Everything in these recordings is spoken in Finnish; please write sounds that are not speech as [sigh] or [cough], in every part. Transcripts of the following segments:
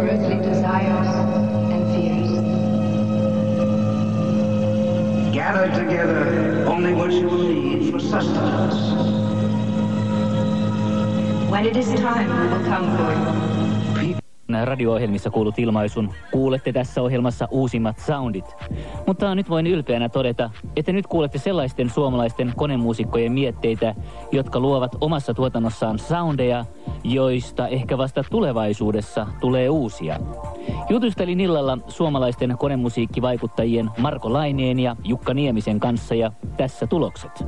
your earthly desires and fears. Gather together only what you will need for sustenance. When it is time, we will come for you. Radio-ohjelmissa kuulut ilmaisun. Kuulette tässä ohjelmassa uusimmat soundit. Mutta nyt voin ylpeänä todeta, että nyt kuulette sellaisten suomalaisten konemuusikkojen mietteitä, jotka luovat omassa tuotannossaan soundeja, joista ehkä vasta tulevaisuudessa tulee uusia. Jutustelin illalla suomalaisten konemusiikkivaikuttajien Marko Laineen ja Jukka Niemisen kanssa ja tässä tulokset.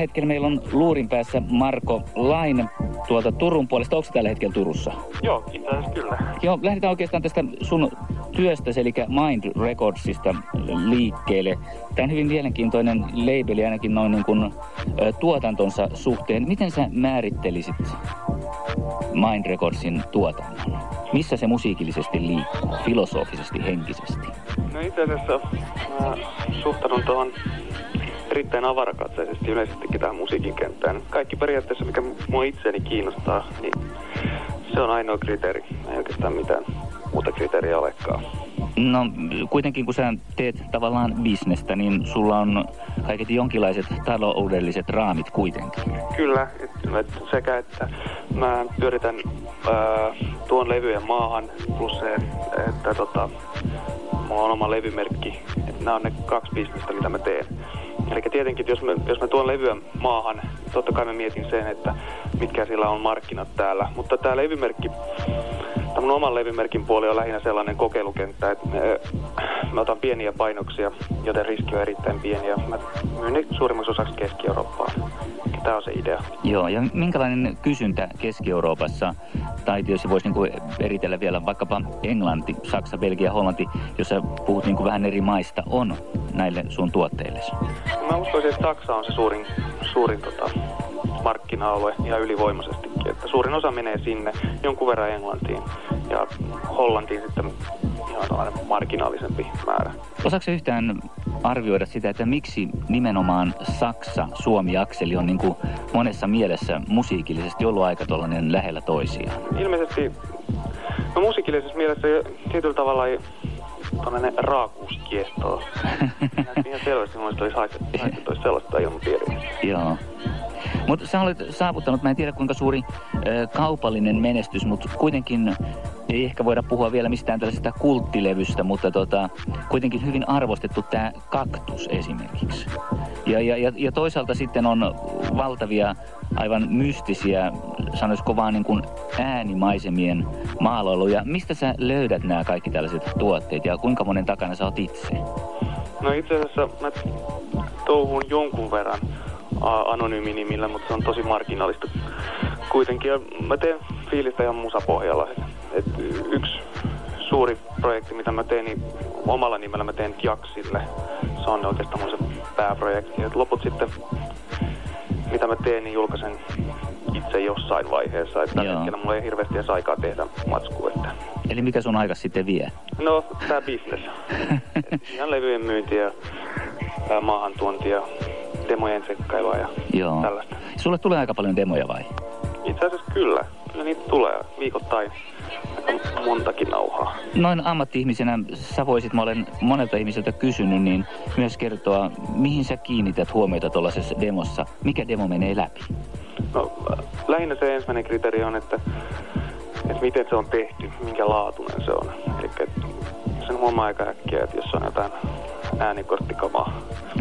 Hetkellä meillä on luurin päässä Marko Lain tuolta Turun puolesta. Onko tällä hetkellä Turussa? Joo, itse asiassa kyllä. Joo, lähdetään oikeastaan tästä sun työstäsi, eli Mind Recordsista liikkeelle. Tämä on hyvin mielenkiintoinen labeli ainakin noin niin kuin, tuotantonsa suhteen. Miten sä määrittelisit Mind Recordsin tuotannon? Missä se musiikillisesti liikkuu, filosofisesti, henkisesti? No itse asiassa mä suhtaudun tuohon erittäin avarakatseisesti yleisestikin tähän musiikin kenttään. Kaikki periaatteessa, mikä mua itseäni kiinnostaa, niin se on ainoa kriteeri. Ei oikeastaan mitään muuta kriteeriä olekaan. No kuitenkin kun sä teet tavallaan bisnestä, niin sulla on kaiketi jonkinlaiset taloudelliset raamit kuitenkin. Kyllä, että sekä että mä pyöritän ää, tuon levyjen maahan, plus se, että tota, mulla on oma levymerkki. Että nämä on ne kaksi bisnestä, mitä mä teen. Eli tietenkin, jos mä, jos mä tuon levyä maahan, totta kai mä mietin sen, että mitkä sillä on markkinat täällä. Mutta tämä levymerkki Tämä mun oman levymerkin puoli on lähinnä sellainen kokeilukenttä, että mä otan pieniä painoksia, joten riski on erittäin pieni ja mä myyn ne suurimmaksi osaksi Keski-Eurooppaan. Tämä on se idea. Joo, ja minkälainen kysyntä Keski-Euroopassa, tai jos voisi niin eritellä vielä vaikkapa Englanti, Saksa, Belgia, Hollanti, jos sä puhut niin kuin vähän eri maista, on näille sun tuotteille? Mä uskoisin, että Saksa on se suurin, suurin tota, markkina-alue ihan ylivoimaisestikin. Että suurin osa menee sinne, jonkun verran Englantiin ja Hollantiin sitten ihan tällainen marginaalisempi määrä. Osaako yhtään arvioida sitä, että miksi nimenomaan Saksa-Suomi-akseli on niin kuin monessa mielessä musiikillisesti ollut aika lähellä toisiaan? Ilmeisesti no musiikillisessa mielessä tietyllä tavalla ei tällainen raakuus kiehtoo. [laughs] Ihan selvästi mun olisi haistettu sellaista ilmapiiriä. Joo. Mutta sä olet saavuttanut, mä en tiedä kuinka suuri ö, kaupallinen menestys, mutta kuitenkin ei ehkä voida puhua vielä mistään tällaisesta kulttilevystä, mutta tota, kuitenkin hyvin arvostettu tämä kaktus esimerkiksi. Ja, ja, ja, ja toisaalta sitten on valtavia, aivan mystisiä, sanoisiko vaan niin kuin äänimaisemien maalailuja. Mistä sä löydät nämä kaikki tällaiset tuotteet ja kuinka monen takana sä oot itse? No itse asiassa mä touhun jonkun verran anonyymi nimillä, mutta se on tosi marginaalista kuitenkin. Ja mä teen fiilistä ihan musapohjalla. Et yksi suuri projekti, mitä mä teen, niin omalla nimellä mä teen Jaksille. Se on oikeastaan mun se pääprojekti. Et loput sitten, mitä mä teen, niin julkaisen itse jossain vaiheessa. Että tällä hetkellä mulla ei hirveästi edes aikaa tehdä matskua. Että... Eli mikä sun aika sitten vie? No, tää business. [laughs] ihan levyjen myynti ja maahantuonti ja demojen tsekkailua ja Joo. tällaista. Sulle tulee aika paljon demoja vai? Itse asiassa kyllä. Kyllä niitä tulee viikoittain aika montakin nauhaa. Noin ammatti-ihmisenä sä voisit, mä olen monelta ihmiseltä kysynyt, niin myös kertoa, mihin sä kiinnität huomiota tuollaisessa demossa? Mikä demo menee läpi? No, lähinnä se ensimmäinen kriteeri on, että, että miten se on tehty, minkä laatuinen se on. Eli sen huomaa aika äkkiä, että jos on jotain äänikorttikamaa.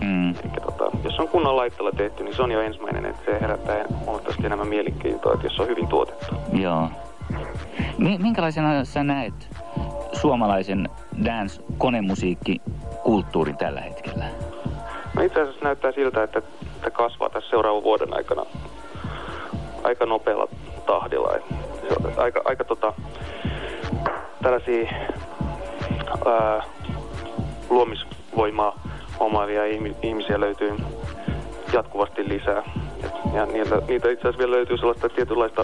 Mm. Eli tota, jos on kunnon laitteella tehty, niin se on jo ensimmäinen, että se herättää huomattavasti enemmän mielenkiintoa, että jos se on hyvin tuotettu. Joo. Minkälaisena sä näet suomalaisen dance-konemusiikki-kulttuurin tällä hetkellä? No itse asiassa näyttää siltä, että, että kasvaa tässä seuraavan vuoden aikana aika nopealla tahdilla. Aika, aika tota, tällaisia ää, luomis, voimaa omaavia ihmisiä löytyy jatkuvasti lisää. Et, ja niitä, niitä itse asiassa vielä löytyy sellaista tietynlaista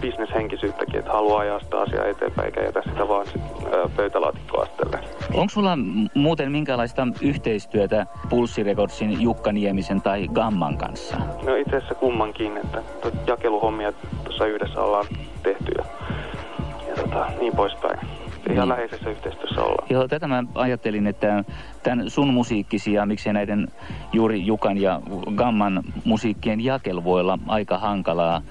bisneshenkisyyttäkin, että haluaa ajaa sitä asiaa eteenpäin eikä jätä sitä vaan pöytälaatikkoastelle. Onko sulla muuten minkälaista yhteistyötä Pulssirekordsin Jukka Niemisen tai Gamman kanssa? No itse asiassa kummankin, että jakeluhommia tuossa yhdessä ollaan tehty ja, ja tota, niin poispäin. Ihan Niin. läheisessä yhteistyössä ollaan. Joo, tätä mä ajattelin, että tämän sun musiikkisi ja miksei näiden juuri Jukan ja Gamman musiikkien jakelu voi olla aika hankalaa.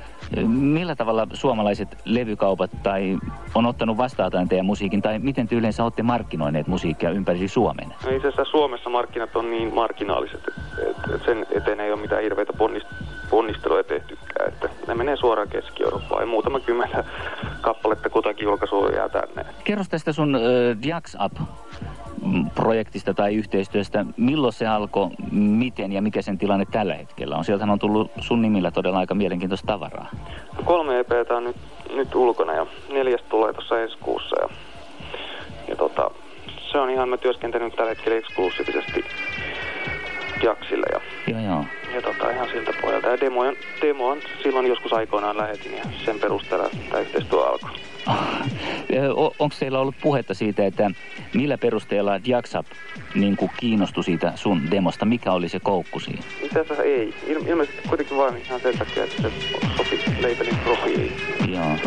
Millä tavalla suomalaiset levykaupat tai on ottanut vastaan tämän teidän musiikin, tai miten te yleensä olette markkinoineet musiikkia ympäri Suomen? No itse asiassa Suomessa markkinat on niin marginaaliset, että et, et sen eteen ei ole mitään hirveitä ponnist- ponnisteluja tehtykään. Että ne menee suoraan Keski-Eurooppaan ja muutama kymmentä kappaletta kutakin julkaisua jää tänne. Kerro tästä sun äh, Diax Up projektista tai yhteistyöstä. Milloin se alkoi, miten ja mikä sen tilanne tällä hetkellä on? Sieltähän on tullut sun nimillä todella aika mielenkiintoista tavaraa. Kolme EPtä on nyt, nyt ulkona ja neljäs tulee tuossa ensi kuussa. Ja, ja tota, se on ihan, mä työskentelen tällä hetkellä eksklusiivisesti Jaksille ja, Joo, joo. ja tota, ihan siltä pohjalta. Ja demo, on- demo on silloin joskus aikoinaan lähetin ja sen perusteella tämä yhteistyö alkoi. [laughs] Onko teillä ollut puhetta siitä, että millä perusteella Jaksap niin kiinnostui siitä sun demosta? Mikä oli se koukku siinä? Itse asiassa ei. Il- ilmeisesti kuitenkin vain ihan sen takia, että se sopi labelin profiiliin. Joo.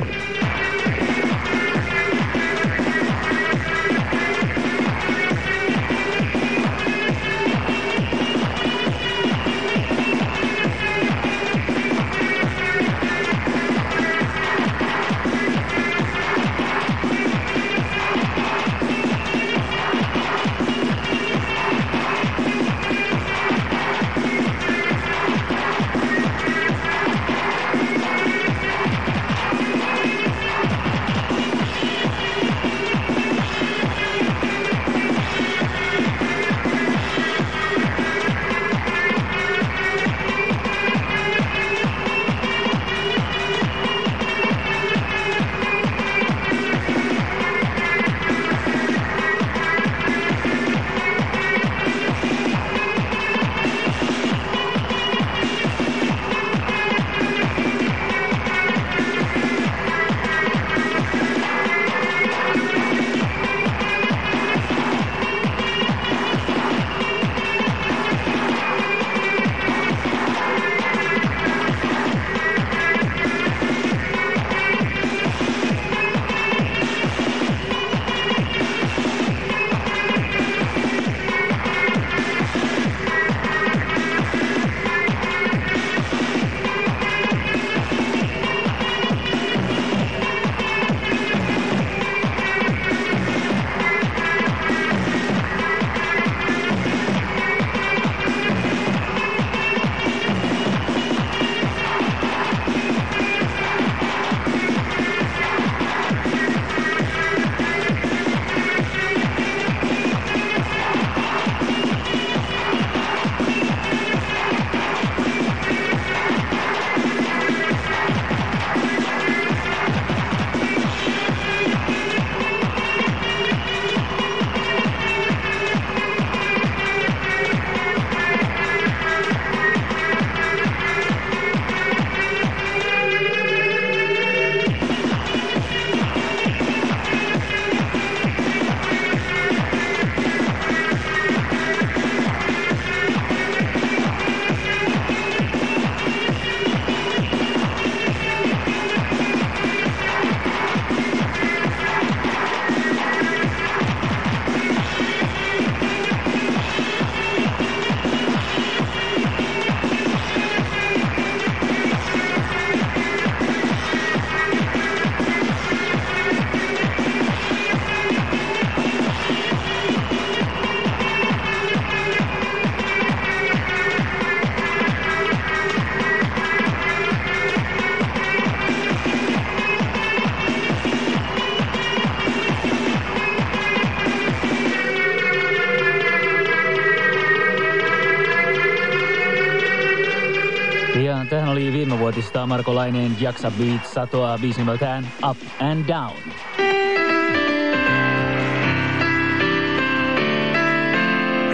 Viimevuotista Marko Laineen Jaksa Beat satoa biisi nimeltään Up and Down.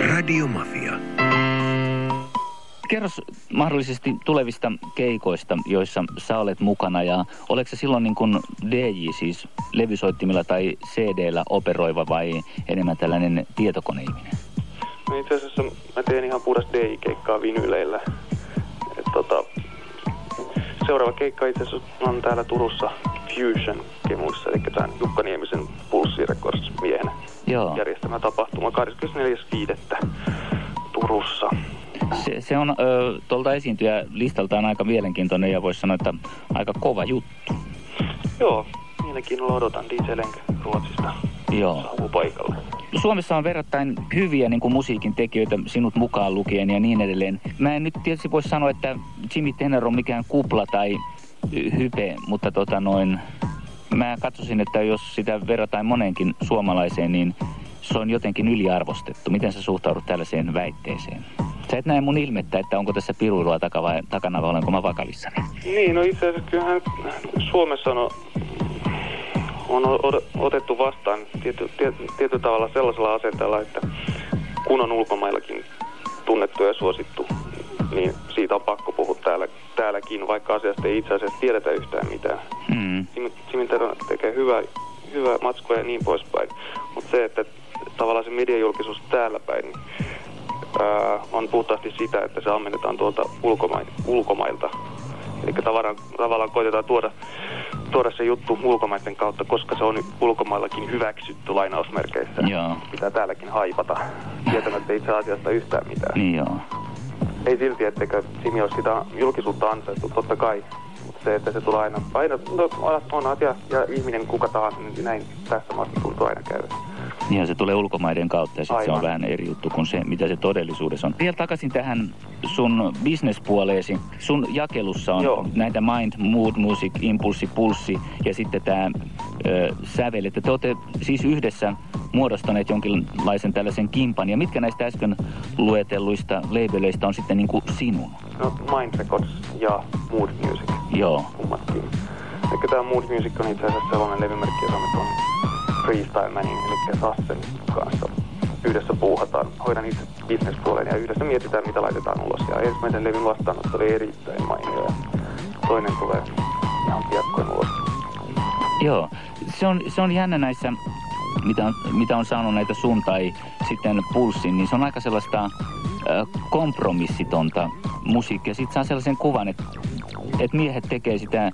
Radiomafia. kerros mahdollisesti tulevista keikoista, joissa sä olet mukana ja oletko silloin niin kuin DJ siis levysoittimilla tai CD-llä operoiva vai enemmän tällainen tietokoneihminen? No itse asiassa mä teen ihan puhdas DJ-keikkaa vinyleillä. Et tota, seuraava keikka itse asiassa on täällä Turussa Fusion kemuissa, eli tämän Jukka Niemisen Pulssi Records miehen Joo. järjestämä tapahtuma 24.5. Turussa. Se, se on ö, tuolta esiintyjä listaltaan aika mielenkiintoinen ja voisi sanoa, että aika kova juttu. Joo, mielenkiinnolla odotan DJ Lenk Ruotsista Joo. saapuu paikalle. Suomessa on verrattain hyviä niin kuin musiikin tekijöitä, sinut mukaan lukien ja niin edelleen. Mä en nyt tietysti voi sanoa, että Jimmy Tenner on mikään kupla tai hype, mutta tota noin, mä katsoisin, että jos sitä verrataan moneenkin suomalaiseen, niin se on jotenkin yliarvostettu. Miten sä suhtaudut tällaiseen väitteeseen? Sä et näe mun ilmettä, että onko tässä piruilua taka vai, takana vai olenko mä vakavissani. Niin, no itse asiassa kyllähän Suomessa on, on otettu vastaan tiety, tiety, tietyllä tavalla sellaisella asenteella, että kun on ulkomaillakin tunnettu ja suosittu, niin siitä on pakko puhua täällä, täälläkin, vaikka asiasta ei itse asiassa tiedetä yhtään mitään. Mm. Simin Terho tekee hyvää, hyvää matskua ja niin poispäin, mutta se, että tavallaan se mediajulkisuus täällä päin niin, ää, on puhtaasti sitä, että se ammennetaan tuolta ulkomail, ulkomailta. Eli tavallaan, tavallaan koitetaan tuoda, tuoda se juttu ulkomaiden kautta, koska se on ulkomaillakin hyväksytty lainausmerkeissä. Joo. Pitää täälläkin haipata, tietämättä itse asiasta yhtään mitään. Niin joo. Ei silti, etteikö Simi olisi sitä julkisuutta ansaittu, totta kai. Se, että se tulee aina, aina no, on asia ja ihminen kuka tahansa, niin näin tässä maassa tuntuu aina käydä. Ja se tulee ulkomaiden kautta ja sitten se on vähän eri juttu kuin se, mitä se todellisuudessa on. Vielä takaisin tähän sun bisnespuoleesi. Sun jakelussa on Joo. näitä Mind, Mood, Music, Impulssi, Pulssi ja sitten tämä sävel. Että te olette siis yhdessä muodostaneet jonkinlaisen tällaisen kimpan. Ja mitkä näistä äsken luetelluista labeleista on sitten niin kuin sinun? No Mind Records ja Mood Music, Joo. kummatkin. Eli tämä Mood Music on itse asiassa sellainen levymerkki, jota tuon Freestyle Manin, eli Sassen kanssa yhdessä puuhataan. Hoidan itse bisnespuolen ja yhdessä mietitään, mitä laitetaan ulos. Ja ensimmäisen levyn vastaanotto oli erittäin mainio ja toinen tulee ihan piakkoin ulos. Joo, se on, se on jännä näissä, mitä on, mitä on saanut näitä sun tai sitten pulssin, niin se on aika sellaista kompromissitonta musiikkia. Sitten saa sellaisen kuvan, että, että miehet tekee sitä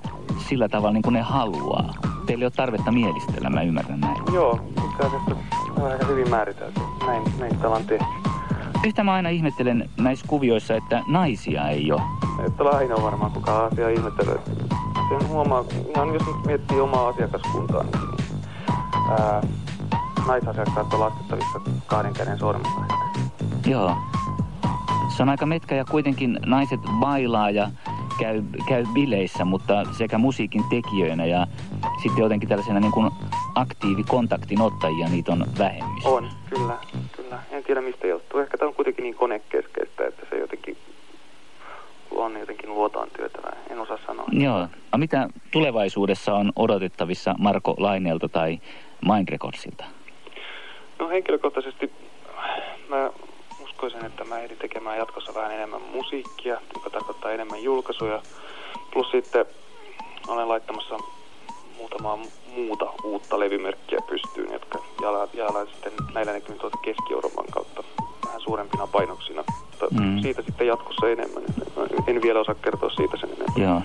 sillä tavalla niin kuin ne haluaa. Teillä ei ole tarvetta mielistellä, mä ymmärrän näin. Joo, itse asiassa on aika hyvin määritelty. Näin, näin ollaan tehty. Yhtä mä aina ihmettelen näissä kuvioissa, että naisia ei ole. Että ole ainoa varmaan kuka asiaa ihmettelee. Sen huomaa, ihan jos miettii omaa asiakaskuntaa, niin ää, naisasiakkaat on laskettavissa kahden käden sormilla. Joo. Se on aika metkä ja kuitenkin naiset bailaa ja käy, käy bileissä, mutta sekä musiikin tekijöinä ja sitten jotenkin tällaisena niin kuin aktiivikontaktin ottajia niitä on vähemmistö. On, kyllä, kyllä. En tiedä mistä johtuu. Ehkä tämä on kuitenkin niin konekeskeistä, että se jotenkin on jotenkin luotaan työtävää. En osaa sanoa. Joo. A mitä tulevaisuudessa on odotettavissa Marko Laineelta tai Mind Recordsilta? No henkilökohtaisesti mä uskoisin, että mä ehdin tekemään jatkossa vähän enemmän musiikkia, joka tarkoittaa enemmän julkaisuja. Plus sitten olen laittamassa muutamaa muuta uutta levymerkkiä pystyyn, jotka jaellaan, sitten näillä näkymin tuolta Keski-Euroopan kautta vähän suurempina painoksina. Mutta Mm. mm. siitä sitten jatkossa enemmän. En vielä osaa kertoa siitä sen enemmän. Joo.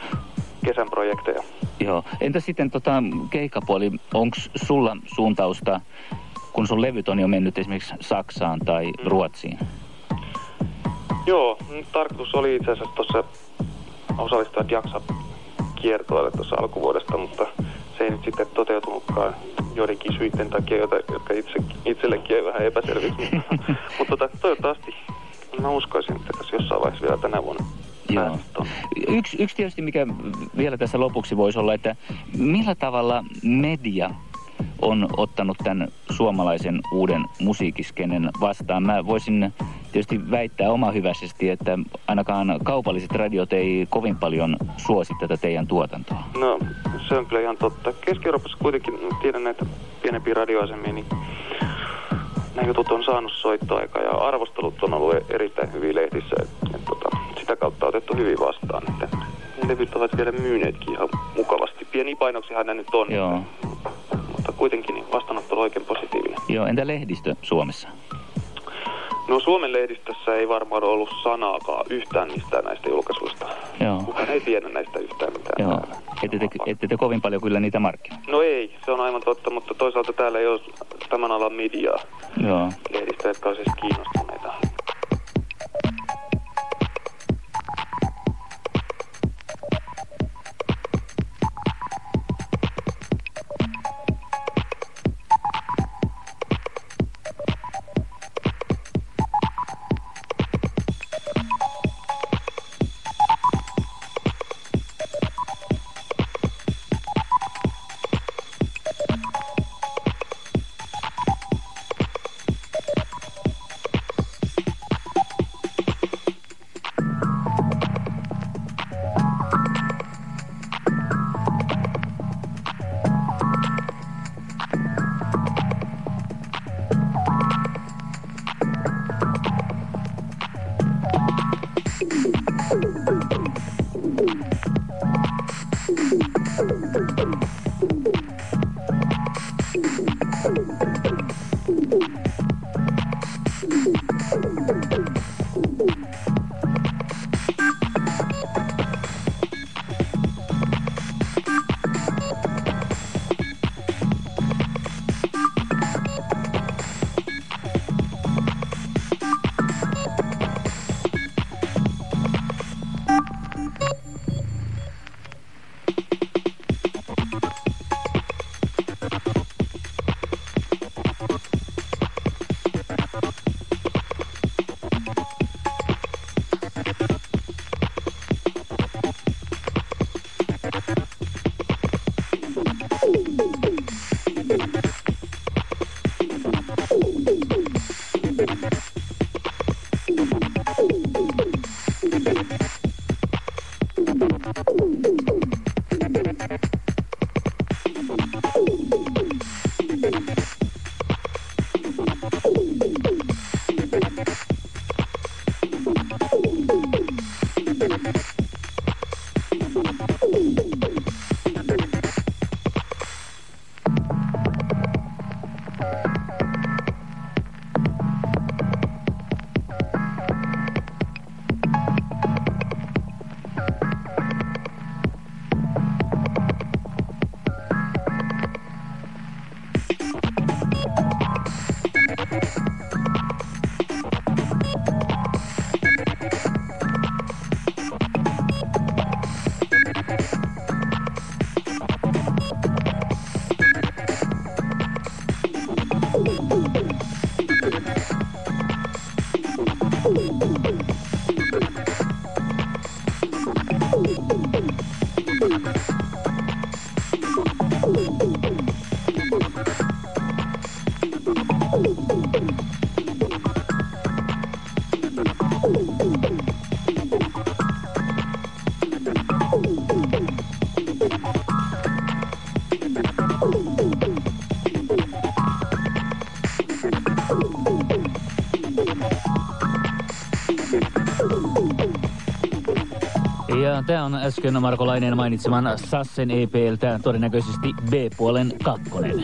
Kesän projekteja. Joo. Entä sitten tota, keikkapuoli, onko sulla suuntausta, kun sun levyt on jo mennyt esimerkiksi Saksaan tai Ruotsiin? Joo, tarkoitus oli itse asiassa tuossa osallistua jaksa kiertoille tuossa alkuvuodesta, mutta se ei nyt sitten toteutunutkaan joidenkin syiden takia, joita, jotka itse, itsellekin ei vähän epäselviksi. [laughs] mutta tota, toivottavasti mä uskoisin, että tässä jossain vaiheessa vielä tänä vuonna Joo. Yksi, yksi tietysti, mikä vielä tässä lopuksi voisi olla, että millä tavalla media on ottanut tämän suomalaisen uuden musiikiskenen vastaan. Mä voisin tietysti väittää omahyväisesti, että ainakaan kaupalliset radiot ei kovin paljon suosi tätä teidän tuotantoa. No, se on kyllä ihan totta. Keski-Euroopassa kuitenkin tiedän näitä pienempiä radioasemia, niin nämä jutut on saanut soittoaikaa ja arvostelut on ollut erittäin hyviä lehdissä. Et, et, tota, sitä kautta otettu hyvin vastaan. Että ne levyt ovat vielä myyneetkin ihan mukavasti. Pieni painoksihan ne nyt on, Joo. mutta kuitenkin niin vastaanotto on oikein positiivinen. Joo, entä lehdistö Suomessa? No Suomen lehdistössä ei varmaan ollut sanaakaan yhtään mistään näistä julkaisuista. Joo. Kukaan ei tiedä näistä yhtään mitään. Joo. Ette te, ette te kovin paljon kyllä niitä markkinoi. No ei, se on aivan totta, mutta toisaalta täällä ei ole tämän alan mediaa Joo. lehdistä, jotka on siis kiinnostuneita. Tämä on äsken Marko Laineen mainitseman Sassen EPltä todennäköisesti B-puolen kakkonen.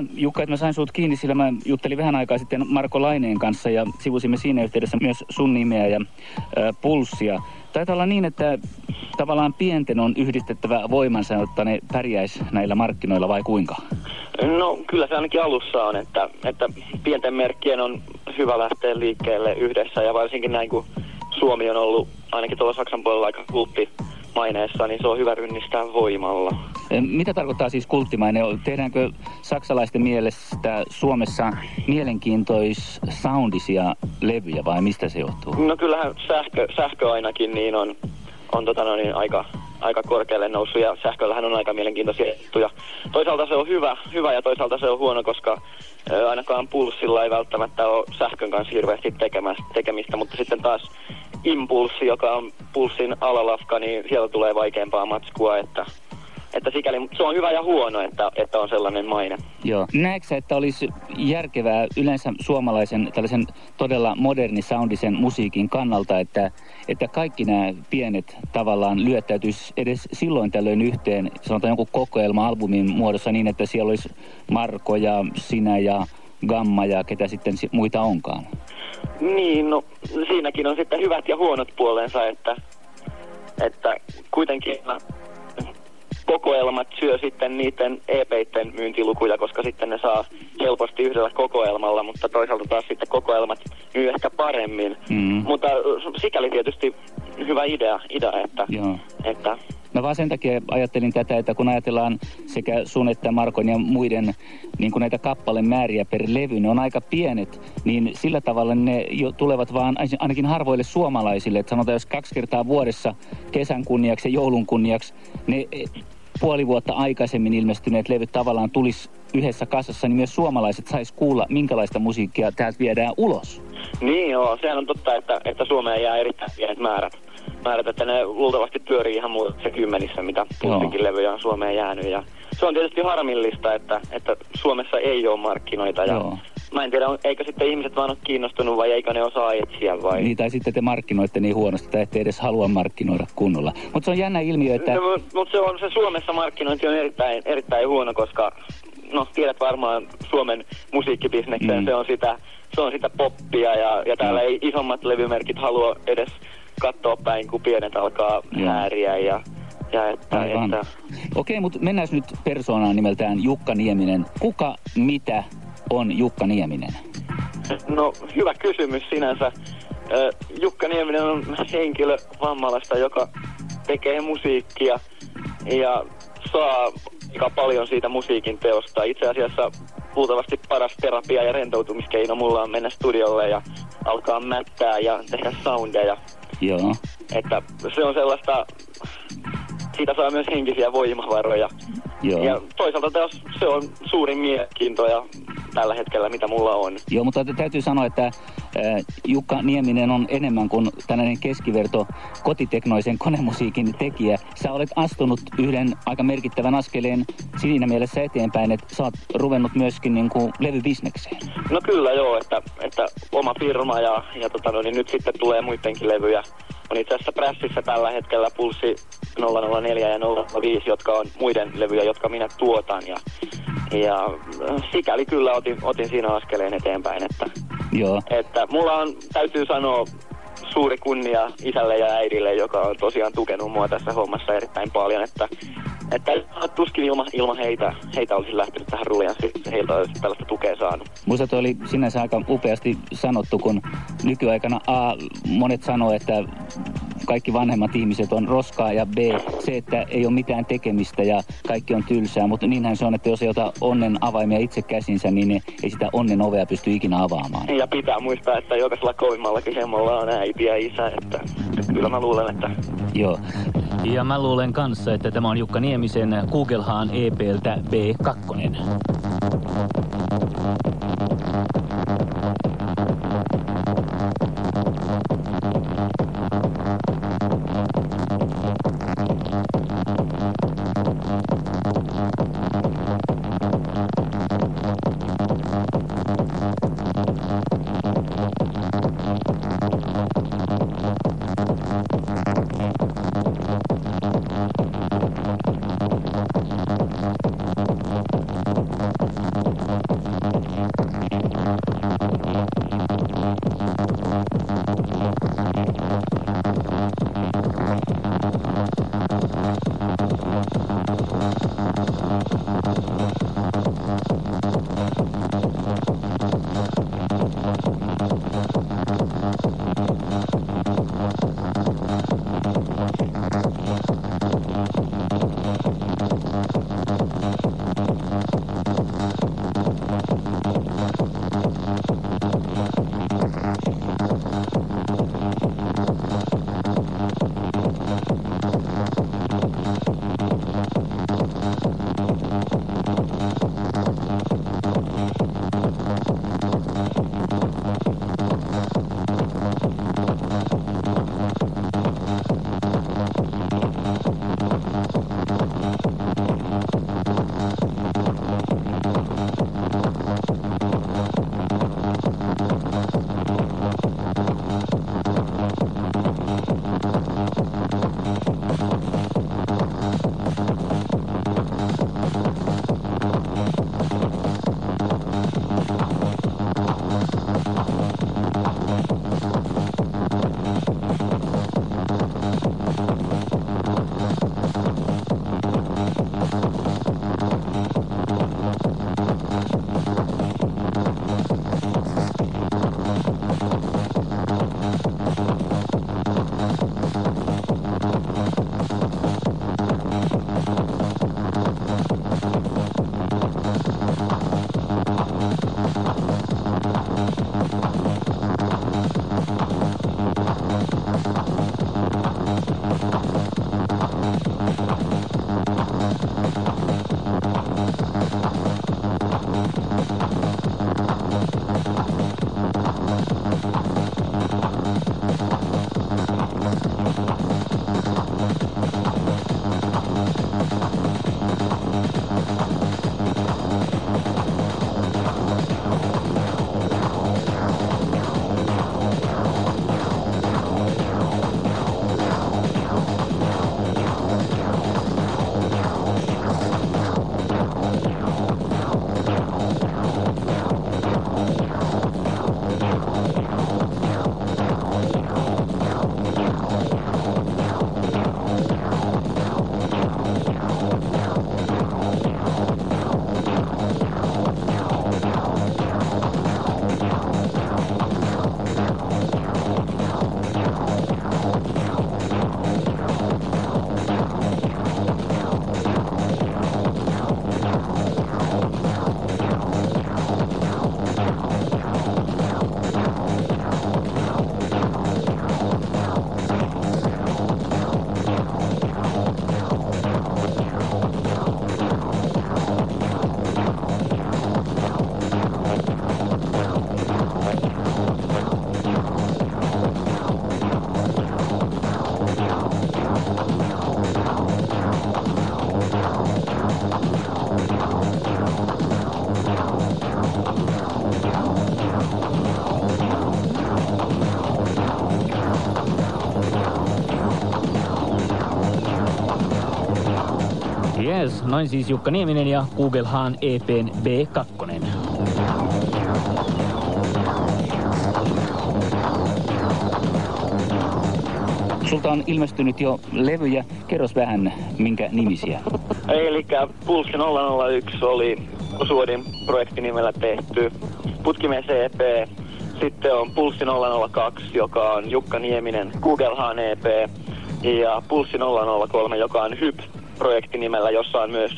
Hyvä, Jukka, että mä sain sut kiinni, sillä mä juttelin vähän aikaa sitten Marko Laineen kanssa ja sivusimme siinä yhteydessä myös sun nimeä ja ä, pulssia. Taitaa olla niin, että tavallaan pienten on yhdistettävä voimansa, jotta ne pärjäis näillä markkinoilla vai kuinka? No kyllä se ainakin alussa on, että, että pienten merkkien on hyvä lähteä liikkeelle yhdessä ja varsinkin näin kun Suomi on ollut ainakin tuolla Saksan puolella aika kultti maineessa, niin se on hyvä rynnistää voimalla. Mitä tarkoittaa siis kulttimaine? Tehdäänkö saksalaisten mielestä Suomessa mielenkiintois soundisia levyjä vai mistä se johtuu? No kyllähän sähkö, sähkö ainakin niin on, on tota no niin, aika, aika korkealle noussut ja sähköllähän on aika mielenkiintoisia juttuja. Toisaalta se on hyvä, hyvä ja toisaalta se on huono, koska ainakaan pulssilla ei välttämättä ole sähkön kanssa hirveästi tekemistä, mutta sitten taas impulssi, joka on pulssin alalafka, niin siellä tulee vaikeampaa matskua, että että sikäli se on hyvä ja huono, että, että on sellainen maine. Joo. Näetkö että olisi järkevää yleensä suomalaisen tällaisen todella moderni soundisen musiikin kannalta, että, että kaikki nämä pienet tavallaan lyöttäytyisi edes silloin tällöin yhteen, sanotaan jonkun kokoelma-albumin muodossa niin, että siellä olisi Marko ja sinä ja Gamma ja ketä sitten muita onkaan? Niin, no siinäkin on sitten hyvät ja huonot puolensa, että, että kuitenkin kokoelmat syö sitten niiden EP-itten myyntilukuja, koska sitten ne saa helposti yhdellä kokoelmalla, mutta toisaalta taas sitten kokoelmat myy ehkä paremmin. Mm. Mutta sikäli tietysti hyvä idea, idea että, Joo. että Mä vaan sen takia ajattelin tätä, että kun ajatellaan sekä sun että Markon ja muiden niin kuin näitä kappaleen määriä per levy, ne on aika pienet, niin sillä tavalla ne jo tulevat vaan ainakin harvoille suomalaisille. Että sanotaan, jos kaksi kertaa vuodessa kesän kunniaksi ja joulun kunniaksi ne puoli vuotta aikaisemmin ilmestyneet levyt tavallaan tulisi yhdessä kasassa, niin myös suomalaiset sais kuulla, minkälaista musiikkia täältä viedään ulos. Niin joo, sehän on totta, että, että Suomeen jää erittäin pienet määrät. Määrät, että ne luultavasti pyörii ihan muuta kymmenissä, mitä musiikin levyjä on Suomeen jäänyt. Ja se on tietysti harmillista, että, että Suomessa ei ole markkinoita ja joo mä en tiedä, eikö sitten ihmiset vaan ole kiinnostunut vai eikö ne osaa etsiä vai... Niin, tai sitten te markkinoitte niin huonosti, että ette edes halua markkinoida kunnolla. Mutta se on jännä ilmiö, että... No, mutta se, on, se Suomessa markkinointi on erittäin, erittäin huono, koska no tiedät varmaan Suomen musiikkibisnekseen, mm. se on sitä, se on sitä poppia ja, ja täällä no. ei isommat levymerkit halua edes katsoa päin, kun pienet alkaa hääriä ja ja että, että... Okei, mutta mennään nyt persoonaan nimeltään Jukka Nieminen. Kuka, mitä, on Jukka Nieminen? No, hyvä kysymys sinänsä. Jukka Nieminen on henkilö vammalasta, joka tekee musiikkia ja saa aika paljon siitä musiikin teosta. Itse asiassa luultavasti paras terapia ja rentoutumiskeino mulla on mennä studiolle ja alkaa mättää ja tehdä soundeja. Joo. Että se on sellaista, siitä saa myös henkisiä voimavaroja. Joo. Ja toisaalta taas se on suurin mielenkiinto ja tällä hetkellä, mitä mulla on. Joo, mutta täytyy sanoa, että Jukka Nieminen on enemmän kuin tällainen keskiverto kotiteknoisen konemusiikin tekijä. Sä olet astunut yhden aika merkittävän askeleen siinä mielessä eteenpäin, että sä oot ruvennut myöskin niin kuin levybisnekseen. No kyllä joo, että, että oma firma ja, ja tota, no, niin nyt sitten tulee muidenkin levyjä. On itse asiassa Prässissä tällä hetkellä Pulssi 004 ja 005, jotka on muiden levyjä, jotka minä tuotan. Ja ja sikäli kyllä otin, otin siinä askeleen eteenpäin, että, Joo. että mulla on, täytyy sanoa, suuri kunnia isälle ja äidille, joka on tosiaan tukenut mua tässä hommassa erittäin paljon, että, että tuskin ilman ilma heitä, heitä olisi lähtenyt tähän ruljanssiin, heiltä olisi tällaista tukea saanut. Musta oli sinänsä aika upeasti sanottu, kun nykyaikana A, monet sanoo, että kaikki vanhemmat ihmiset on roskaa ja B, se, että ei ole mitään tekemistä ja kaikki on tylsää, mutta niinhän se on, että jos ei ota onnen avaimia itse käsinsä, niin ei sitä onnen ovea pysty ikinä avaamaan. Ja pitää muistaa, että jokaisella kovimmallakin hemmolla on äiti ja isä, että, että kyllä mä luulen, että... Joo. Ja mä luulen kanssa, että tämä on Jukka Niemisen Googlehaan EPltä B2. Noin siis Jukka Nieminen ja Google Haan EPn B2. Sulta on ilmestynyt jo levyjä. Kerros vähän, minkä nimisiä. Eli Pulssi 001 oli Suodin projektinimellä tehty putkimies EP. Sitten on Pulssi 002, joka on Jukka Nieminen Googlehan EP. Ja Pulssi 003, joka on Hyp projektinimellä, jossa on myös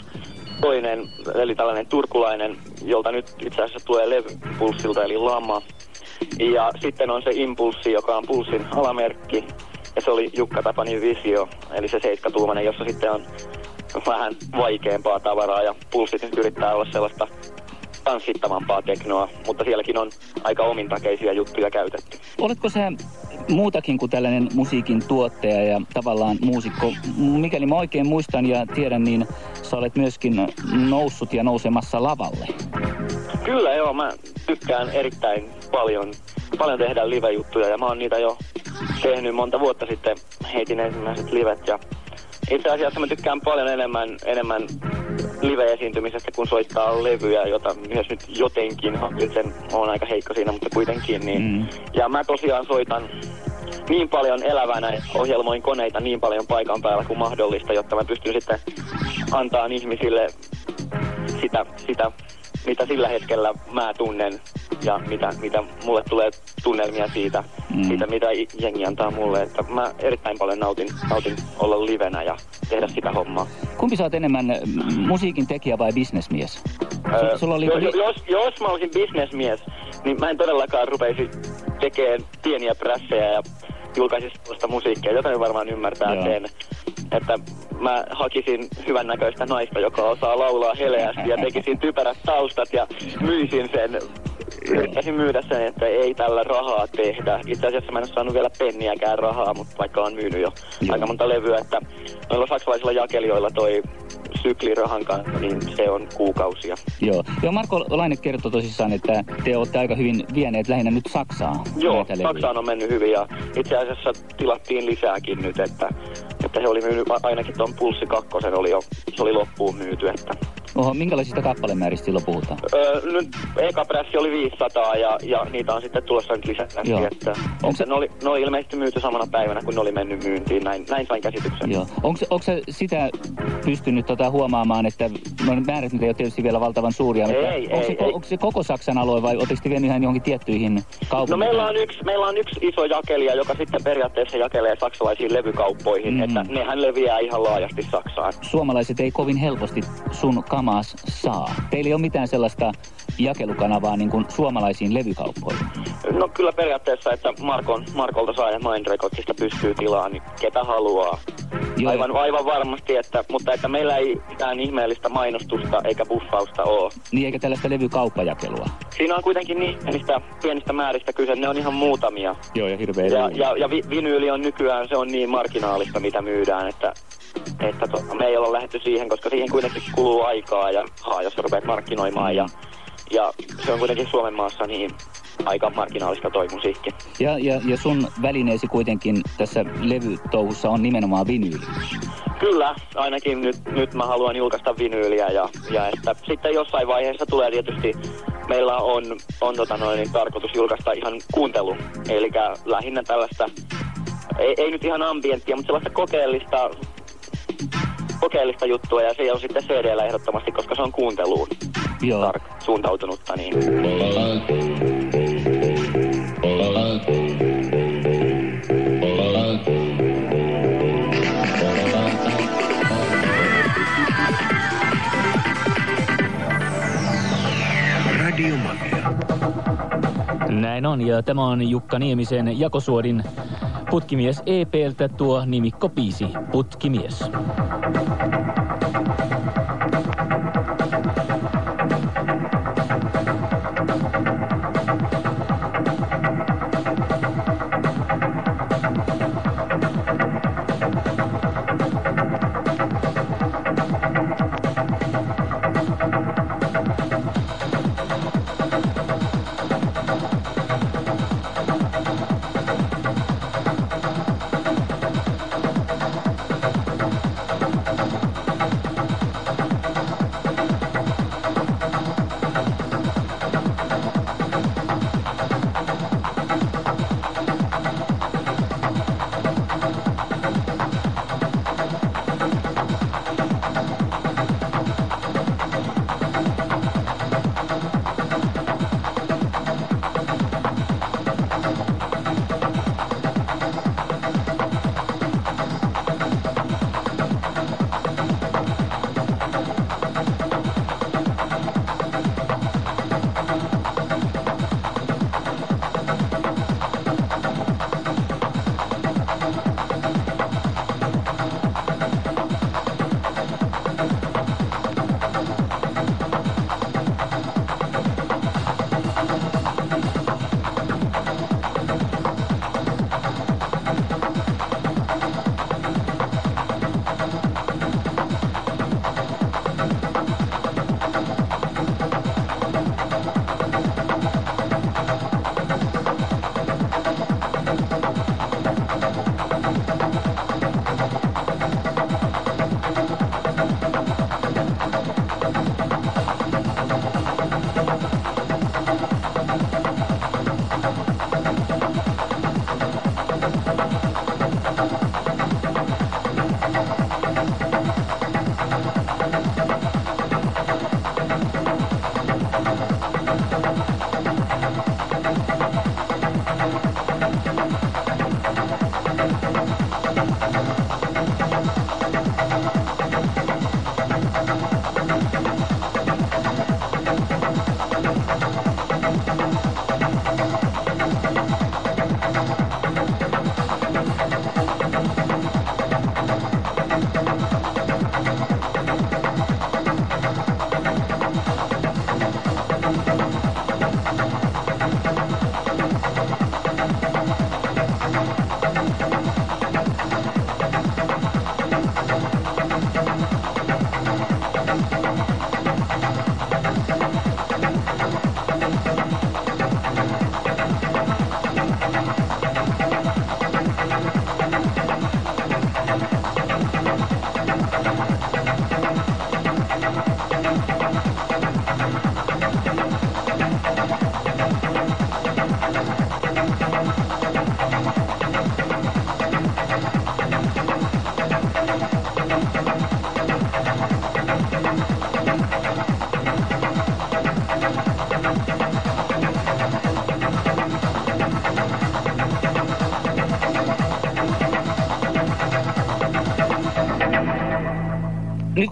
toinen, eli tällainen turkulainen, jolta nyt itse asiassa tulee levy Pulssilta, eli Lama. Ja sitten on se Impulssi, joka on Pulssin alamerkki, ja se oli Jukka Tapanin visio, eli se seiskatuumainen, jossa sitten on vähän vaikeampaa tavaraa ja pulssit nyt yrittää olla sellaista tanssittavampaa teknoa, mutta sielläkin on aika omintakeisia juttuja käytetty. Oletko sä muutakin kuin tällainen musiikin tuottaja ja tavallaan muusikko? Mikäli mä oikein muistan ja tiedän, niin sä olet myöskin noussut ja nousemassa lavalle. Kyllä joo, mä tykkään erittäin paljon, paljon tehdä live-juttuja ja mä oon niitä jo tehnyt monta vuotta sitten. Heitin ensimmäiset livet ja itse asiassa mä tykkään paljon enemmän, enemmän live-esiintymisestä, kun soittaa levyjä, jota myös nyt jotenkin, sen on aika heikko siinä, mutta kuitenkin. Niin. Mm. Ja mä tosiaan soitan niin paljon elävänä, ohjelmoin koneita niin paljon paikan päällä kuin mahdollista, jotta mä pystyn sitten antaa ihmisille sitä, sitä mitä sillä hetkellä mä tunnen ja mitä, mitä mulle tulee tunnelmia siitä, mm. siitä, mitä jengi antaa mulle. Että mä erittäin paljon nautin, nautin olla livenä ja tehdä sitä hommaa. Kumpi sä oot enemmän, musiikin tekijä vai bisnesmies? Öö, Sulla oli... jos, jos, jos mä olisin bisnesmies, niin mä en todellakaan rupeisi tekemään pieniä prässejä ja julkaisisi sellaista musiikkia. Jotain varmaan ymmärtää Joo. sen, että mä hakisin hyvännäköistä naista, joka osaa laulaa heleästi ja tekisin typerät taustat ja myisin sen yrittäisin myydä sen, että ei tällä rahaa tehdä. Itse asiassa mä en ole saanut vielä penniäkään rahaa, mutta vaikka on myynyt jo Joo. aika monta levyä, että noilla saksalaisilla jakelijoilla toi syklirahan kanssa, niin se on kuukausia. Joo. Joo, Marko Laine kertoi tosissaan, että te olette aika hyvin vieneet lähinnä nyt Saksaa. Joo. Saksaan on mennyt hyvin ja itse asiassa tilattiin lisääkin nyt, että, että he oli myynyt ainakin tuon Pulssi 2, oli jo, se oli loppuun myyty, että Oho, minkälaisista kappalemääristä silloin puhutaan? Öö, nyt eka pressi oli 500 ja, ja niitä on sitten tulossa nyt lisää. Joo. Että, Onko se- ne, oli, ne oli ilmeisesti myyty samana päivänä, kun ne oli mennyt myyntiin. Näin, näin sain käsityksen. Joo. Onko, onko se sitä pystynyt tota huomaamaan, että no, määrät nyt ei ole tietysti vielä valtavan suuria, mutta Ei, onko, se, ei, ei. onko se koko Saksan alue vai oletteko te vienyt ihan johonkin tiettyihin No kaupunkeihin? meillä on, yksi, meillä on yksi iso jakelija, joka sitten periaatteessa jakelee saksalaisiin levykauppoihin, Mhm. että nehän leviää ihan laajasti Saksaan. Suomalaiset ei kovin helposti sun kamaas saa. Teillä ei ole mitään sellaista jakelukanavaa niin kuin suomalaisiin levykauppoihin. No kyllä periaatteessa, että Markon, Markolta saa ja Mind Recordsista pystyy tilaan, niin ketä haluaa. Joo. Aivan, aivan varmasti, että, mutta että meillä ei mitään ihmeellistä mainostusta eikä buffausta ole. Niin eikä tällaista levykauppajakelua. Siinä on kuitenkin niin pienistä, pienistä määristä kyse, ne on ihan muutamia. Joo, ja hirveä Ja, ja, ja vi, vinyyli on nykyään, se on niin marginaalista, mitä myydään, että, että to, me ei olla lähdetty siihen, koska siihen kuitenkin kuluu aikaa ja haa, jos rupeat markkinoimaan. Ja, ja se on kuitenkin Suomen maassa niin aika marginaalista toi musiikki. Ja, ja, ja sun välineesi kuitenkin tässä levytouhussa on nimenomaan vinyyli. Kyllä, ainakin nyt, nyt mä haluan julkaista vinyyliä ja, ja että sitten jossain vaiheessa tulee tietysti, meillä on, on tota noin, niin tarkoitus julkaista ihan kuuntelu, eli lähinnä tällaista, ei, ei nyt ihan ambienttia, mutta sellaista kokeellista, kokeellista juttua ja se on sitten CD-llä ehdottomasti, koska se on kuunteluun Joo. tar- suuntautunutta. Niin. Näin on, ja tämä on Jukka Niemisen Jakosuodin Putkimies EPltä tuo nimikko biisi Putkimies.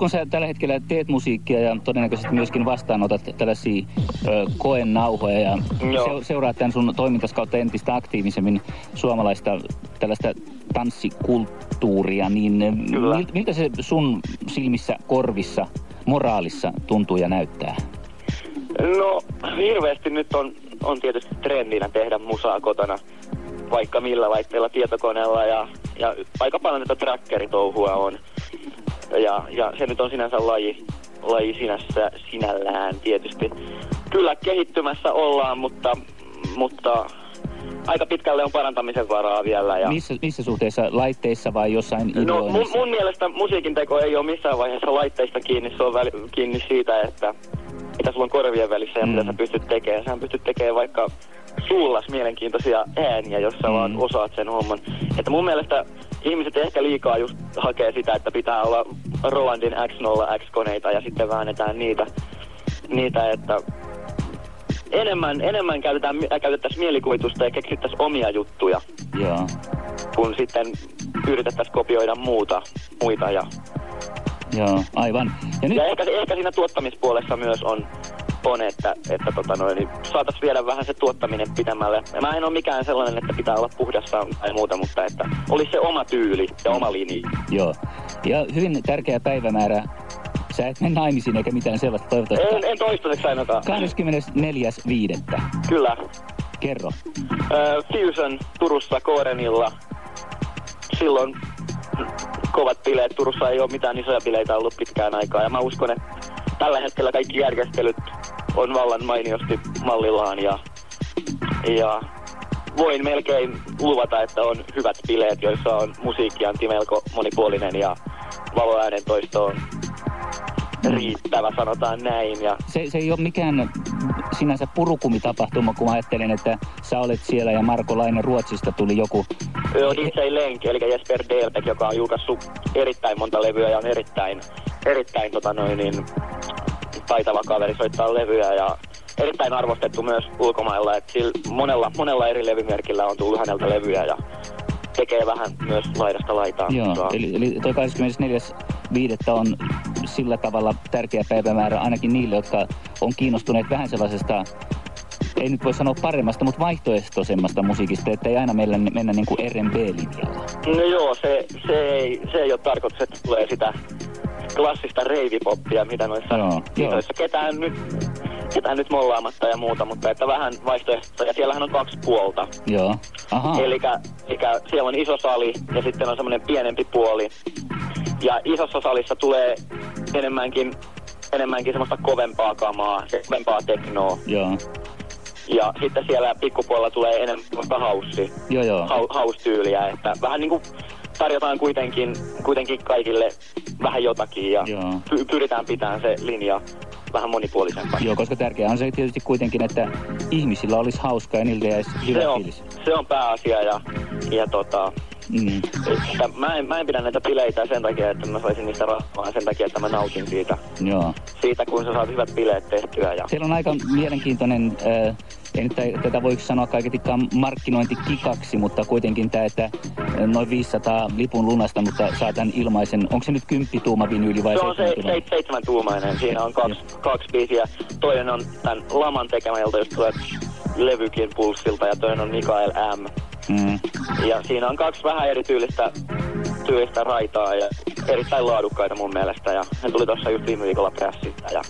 Kun sä tällä hetkellä teet musiikkia ja todennäköisesti myöskin vastaanotat tällaisia ö, koenauhoja ja se, seuraat tämän sun toimintas kautta entistä aktiivisemmin suomalaista tällaista tanssikulttuuria, niin Kyllä. mil, miltä se sun silmissä, korvissa, moraalissa tuntuu ja näyttää? No, hirveästi nyt on, on tietysti trendinä tehdä musaa kotona, vaikka millä laitteella tietokoneella ja, ja aika paljon tätä trackeritouhua on. Ja, ja se nyt on sinänsä laji, laji sinänsä, sinällään tietysti. Kyllä kehittymässä ollaan, mutta, mutta aika pitkälle on parantamisen varaa vielä. Ja... Missä, missä suhteessa, laitteissa vai jossain No mun, mun mielestä musiikin teko ei ole missään vaiheessa laitteista kiinni, se on väli, kiinni siitä, että mitä sulla on korvien välissä ja mm. mitä Mm. sä pystyt tekemään. Sä pystyt tekemään vaikka suullas mielenkiintoisia ääniä, jos sä Mm. mm. vaan osaat sen homman. Että mun mielestä ihmiset ehkä liikaa just hakee sitä, että pitää olla Rolandin X0 X-koneita ja sitten väännetään niitä, niitä että enemmän, enemmän käytetään, äh, käytettäisiin mielikuvitusta ja keksittäisiin omia juttuja Joo, kun sitten yritettäisiin kopioida muuta, muita. Ja, joo, aivan. Ja nyt, ja ehkä, ehkä siinä tuottamispuolessa myös on, on että, että tota noin, niin saataisiin viedä vähän se tuottaminen pitemmälle. Ja mä en ole mikään sellainen, että pitää olla puhdas sound tai muuta, mutta että olisi se oma tyyli ja oma linja. joo. Ja hyvin tärkeä päivämäärä. Sä et mene naimisiin eikä mitään sellaista toivottavasti. En, en toistaiseksi ainakaan. 24.5. Kyllä. Kerro. Ö, Fusion Turussa Koorenilla. Silloin kovat bileet. Turussa ei ole mitään isoja bileitä ollut pitkään aikaa. Ja mä uskon, että tällä hetkellä kaikki järjestelyt on vallan mainiosti mallillaan. Ja, ja voin melkein luvata, että on hyvät bileet, joissa on musiikkianti melko monipuolinen ja valoäänen toisto on riittävä, sanotaan näin. Ja Se, se ei ole mikään sinänsä purukumitapahtuma, kun mä ajattelen, että sä olet siellä ja Marko Laine Ruotsista tuli joku. Joo, DJ Lenk, eli Jesper Delbeck, joka on julkaissut erittäin monta levyä ja on erittäin, erittäin tota noin, niin, taitava kaveri soittaa levyjä ja erittäin arvostettu myös ulkomailla. Et sillä monella, monella eri levymerkillä on tullut häneltä levyjä ja tekee vähän myös laidasta laitaan. Joo, musaa. eli, eli toi 24.5. on sillä tavalla tärkeä päivämäärä ainakin niille, jotka on kiinnostuneet vähän sellaisesta ei nyt voi sanoa paremmasta, mutta vaihtoehtoisemmasta musiikista, että ei aina meillä mennä niin kuin R&B-linjalla. No joo, se, se, ei, se ei ole tarkoitus, että tulee sitä klassista reivipoppia, mitä noissa Joo, isoissa. Ketään nyt, ketään nyt mollaamatta ja muuta, mutta että vähän vaihtoehtoja. Ja siellähän on kaksi puolta. Joo, aha, Eli siellä on iso sali ja sitten on semmoinen pienempi puoli. Ja isossa salissa tulee enemmänkin, enemmänkin semmoista kovempaa kamaa, kovempaa teknoa. joo, Ja sitten siellä pikkupuolella tulee enemmän semmoista haussi, joo, joo. hau, haustyyliä, että vähän niin kuin tarjotaan kuitenkin, kuitenkin kaikille vähän jotakin ja Joo. py, pyritään pitämään se linja vähän monipuolisempaa. Joo, koska tärkeää on se tietysti kuitenkin, että ihmisillä olisi hauskaa ja niiltä jäisi hyvä Se on, fiilis. se on pääasia ja, ja tota, Mm. että mä, en, mä en pidä näitä bileitä sen takia, että mä saisin niistä rahaa, sen takia, että mä nautin siitä, Joo. siitä kun sä saat hyvät bileet tehtyä. Ja... Teillä on aika mielenkiintoinen, äh, ei nyt tä- tätä voiko sanoa kaiketikaan markkinointikikaksi, mutta kuitenkin tämä, että äh, noin 500 lipun lunasta, mutta saa tämän ilmaisen, onko se nyt kymppituuma vinyyli vai Se on se, seitsemän tuumainen. Siinä on kaksi, kaksi biisiä. Toinen on tämän Laman tekemä, jolta just tulee levykin pulssilta ja toinen on Mikael M. Mm. Ja siinä on kaksi vähän erityylistä tyylistä raitaa ja erittäin laadukkaita mun mielestä. Ja ne tuli tuossa just viime viikolla pressistä. Ja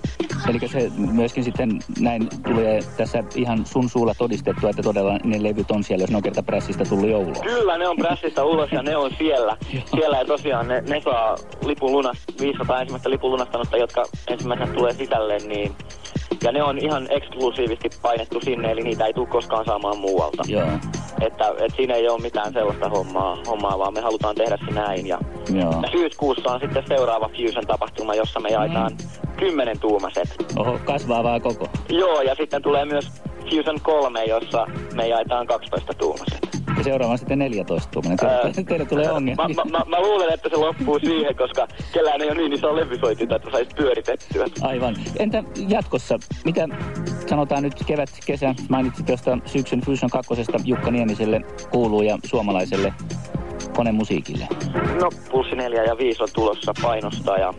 Eli se myöskin sitten näin tulee tässä ihan sun suulla todistettua, että todella ne levyt on siellä, jos ne on kerta prässistä tullut jouluun. Kyllä, ne on pressistä ulos ja ne on siellä. [laughs] Siellä ja tosiaan ne, ne saa lipun lunast, 500 ensimmäistä lipun lunastanutta, jotka ensimmäisenä tulee sisälle, niin ja ne on ihan eksklusiivisesti painettu sinne, eli niitä ei tule koskaan saamaan muualta. Joo, Että et siinä ei ole mitään sellaista hommaa, hommaa, vaan me halutaan tehdä se näin. Ja, joo. ja syyskuussa on sitten seuraava Fusion-tapahtuma, jossa me jaetaan kymmenen tuumaset. Oho, kasvaa vaan koko. Joo, ja sitten tulee myös Fusion 3, jossa me jaetaan 12 tuumaset. Ja seuraava on sitten 14 tuommoinen. Teille, teille tulee ongelmia. Mä, mä, mä, mä luulen, että se loppuu siihen, koska kellään ei ole niin iso levysoitinta, että saisi pyöritettyä. Aivan. Entä jatkossa? Mitä sanotaan nyt kevät, kesä? Mainitsit tuosta syksyn Fusion 2. Jukka Niemiselle kuuluu ja suomalaiselle konemusiikille. No, pulssi 4 ja 5 on tulossa painosta ja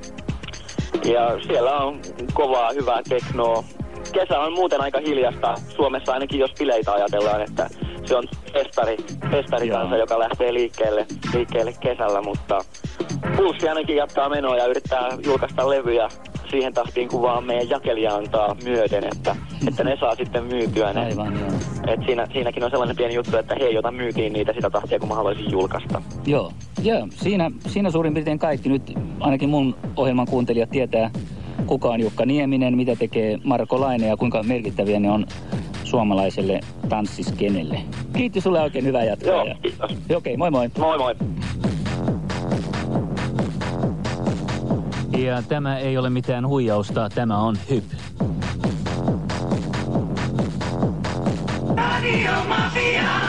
Ja siellä on kovaa, hyvää teknoa. Kesä on muuten aika hiljasta. Suomessa ainakin jos bileitä ajatellaan, että se on festari, festari kanssa, joka lähtee liikkeelle, liikkeelle kesällä, mutta Pulssi ainakin jatkaa menoa ja yrittää julkaista levyjä siihen tahtiin, kun vaan meidän jakelija antaa myöten, että, että ne saa sitten myytyä ne. Aivan, joo. Et siinä, siinäkin on sellainen pieni juttu, että hei, jota myytiin niitä sitä tahtia, kun mä haluaisin julkaista. Joo, joo. Siinä, siinä suurin piirtein kaikki. Nyt ainakin mun ohjelman kuuntelijat tietää, kuka on Jukka Nieminen, mitä tekee Marko Laine ja kuinka merkittäviä ne on suomalaiselle tanssiskenelle. Kiitti sulle oikein hyvää jatkoa. Joo, ja- kiitos. Okei, okay, moi moi. Moi moi! Ja tämä ei ole mitään huijausta, tämä on hyp. Radio Mafia.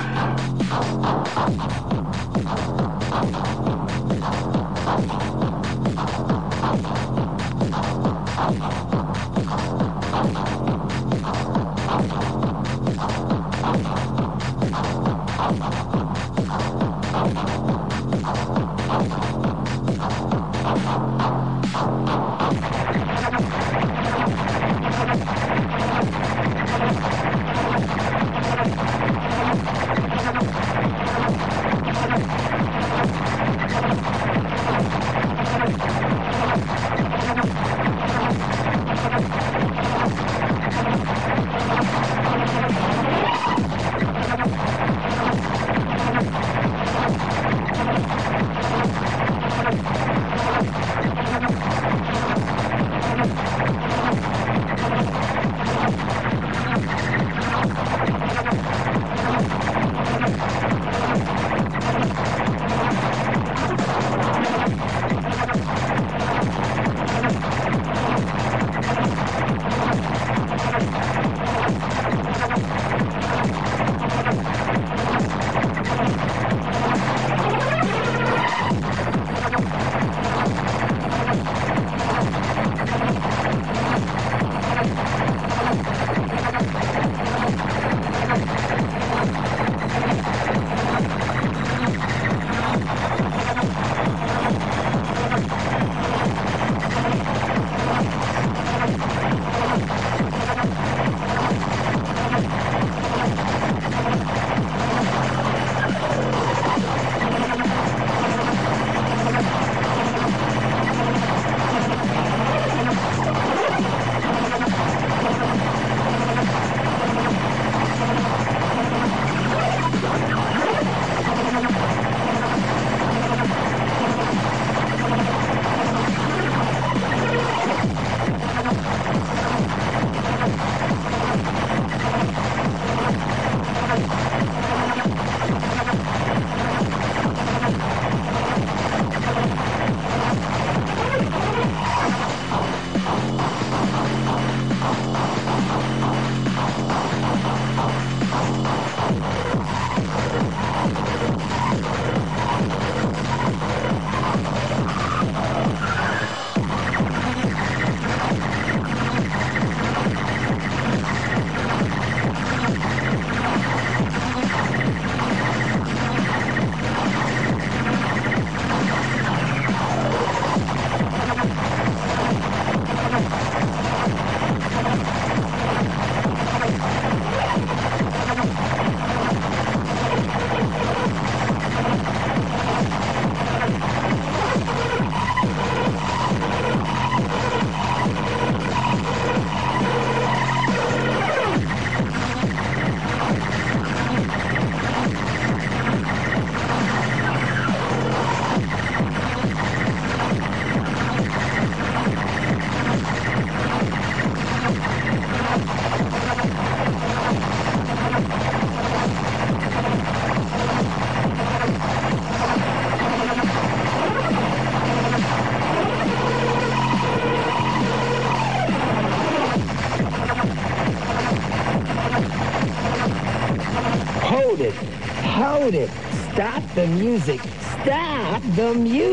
Music. Stop the music.